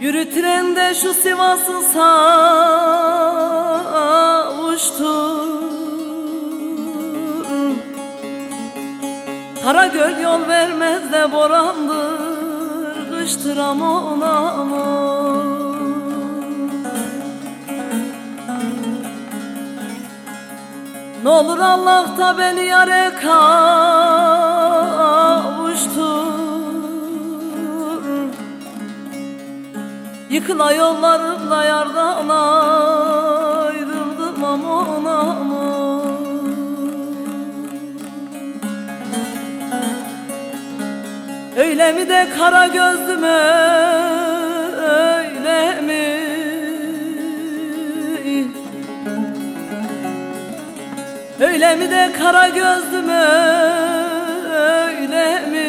Yürü trende şu Sivas'ın savuştur Kara göl yol vermez de borandır Kıştır aman aman. Ne olur Allah da beni yare kavuştur Yıkıla yollarımla yardan ayrıldım aman aman Öyle mi de kara gözlüm öyle mi? Öyle mi de kara gözlüm öyle mi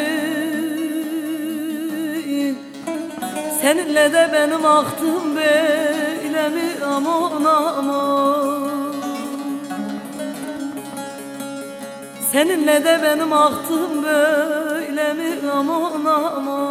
Seninle de benim aktım böyle mi? Aman aman. Seninle de benim aktım böyle mi? Aman aman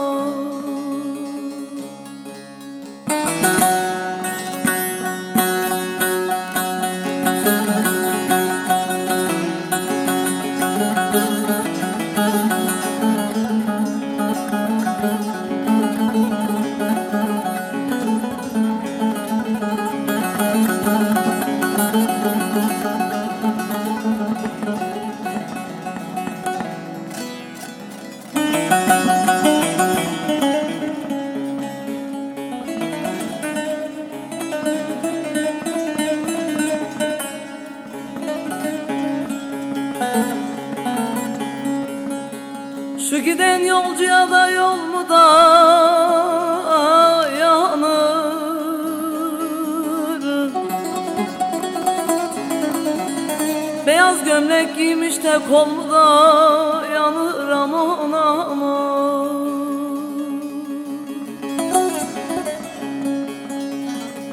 Şu giden yolcuya da yol mu da yanır Beyaz gömlek giymiş de kol mu da yanır aman aman?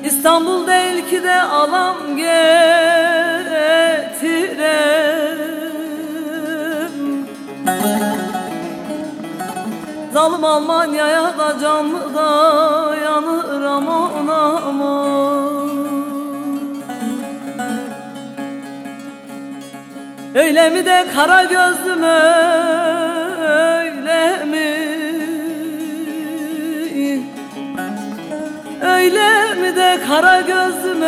İstanbul değil ki de alam getirem Zalim Almanya'ya da canlı da yanır aman aman. Öyle mi de kara gözlüm öyle mi? Öyle mi de kara gözlüm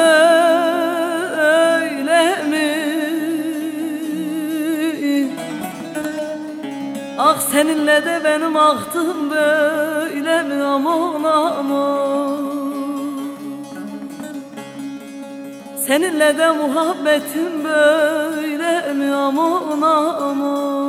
öyle mi Ah seninle de benim aktım böyle mi? Aman aman. Seninle de muhabbetim böyle mi? Aman aman